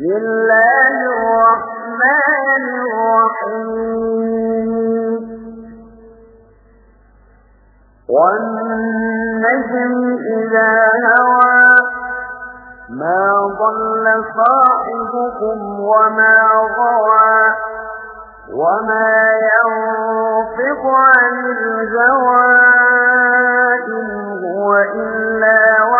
الله الرحمن الرحيم. والنجم إذا هوى ما ضل صاحبكم وما غوى وما ينفق عن الهوى إن هو إلا وحي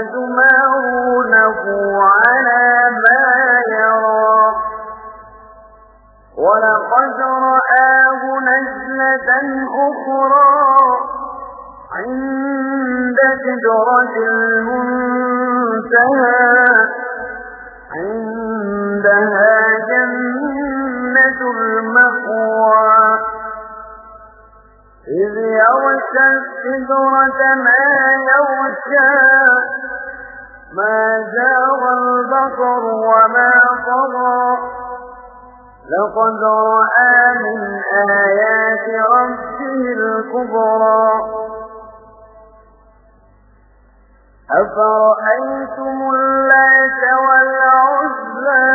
أفتمارونه على ما يرى. ولقد رآه نزلة أخرى عند سدرة المنتهى. عندها جنة المأوى. إذ يغشى السدرة ما يغشى. ما زاغ البصر وما طغى. لقد رأى من آيات ربه الكبرى. أفرأيتم اللات والعزى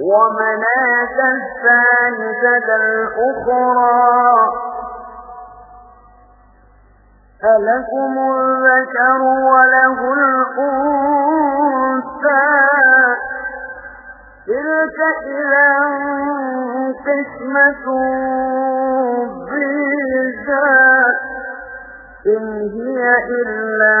ومناة الثالثة الأخرى؟ ألكم الذكر وله الأنثى. تلك إذا قسمة ضيزى. إن هي إلا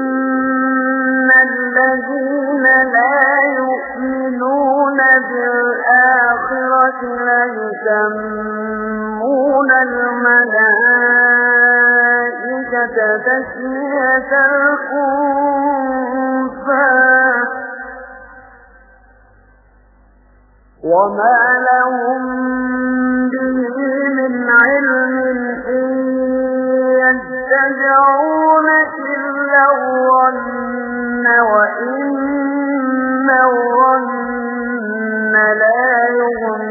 بالآخرة ليسمون الملائكة تسمية الأنثى وما لهم به من علم إن يتبعون إلا الظن وإن الظن لا يغني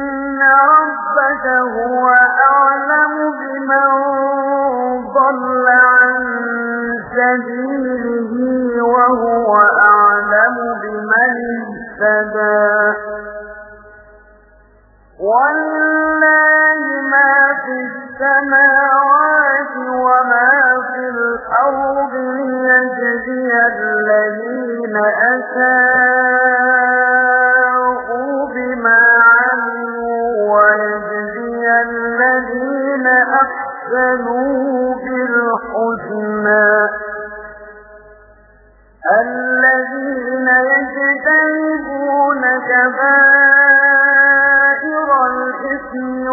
ربك هو أعلم بمن ضل عن سبيله وهو أعلم بمن اهتدى ولله ما في السماوات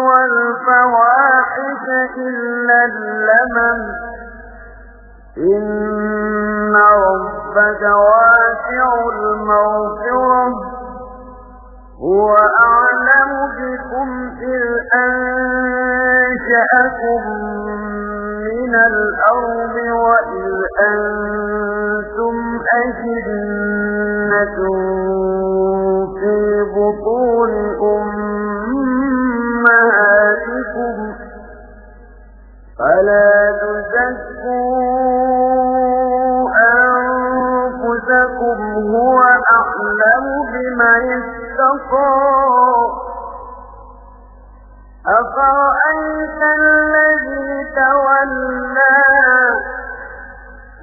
والفواحش إلا اللمم إن ربك واسع المغفرة. هو أعلم بكم إذ أنشأكم من الأرض وإذ أنتم أجنة هو أعلم بمن اتقى. أفرأيت الذي تولى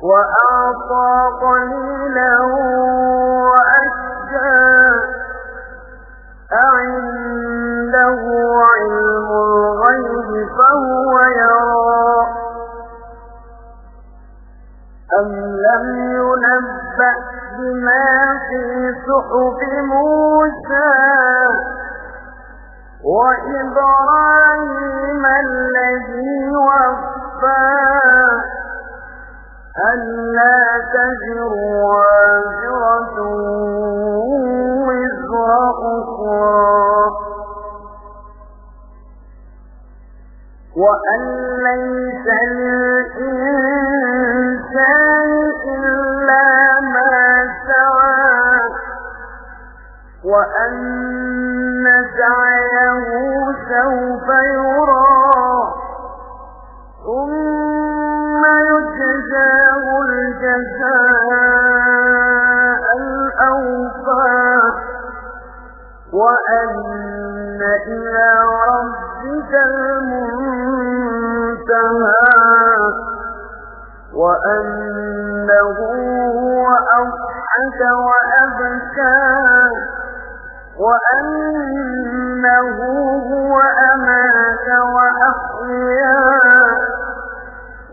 وأعطى قليلا وأشجى. أعنده صحف موسى وإبراهيم الذي وفى ألا تزر وازرة وزر أخرى. وأن ليس للإنسان وأن سعيه سوف يرى ثم يجزاه الجزاء الأوفى وأن إلى ربك المنتهى وأنه هو أضحك وأبكى وأنه هو أمات وأحيا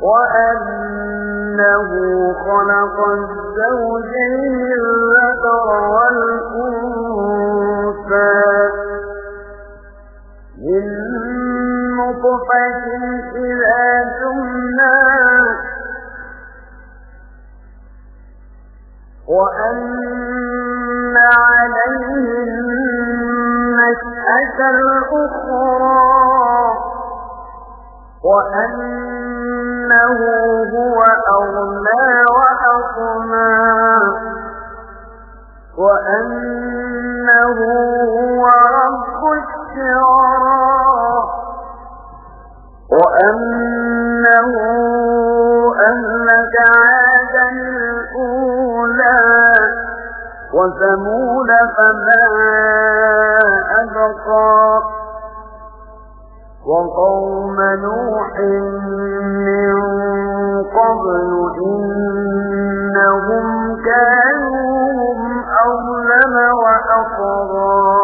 وأنه خلق الزوجين الذكر والأنثى من نطفة إذا تمنى وأن عليه النشأة الأخرى وأنه هو أغنى وأقنى وأنه هو رب الشعرى وأنه وثمود فما أبقى. وقوم نوح من قبل إنهم كانوا هم أظلم وأطغى.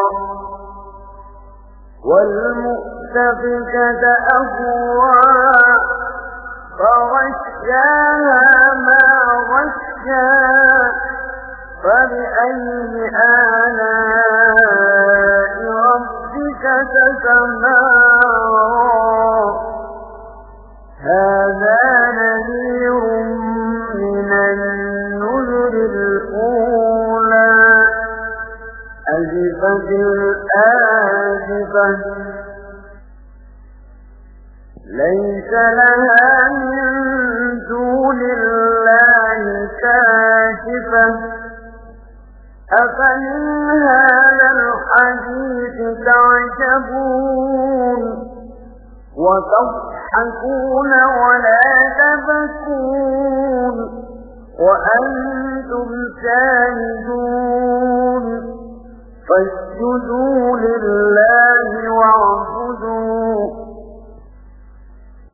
والمؤتفكة أهوى. فغشاها ما غشا. فبأي آلاء ربك تتمارى؟ هذا نذير من النذر الأولى. أزفت الآزفة. ليس لها من أفمن هذا الحديث تعجبون وتضحكون ولا تبكون وأنتم ساجدون فاسجدوا لله واعبدوا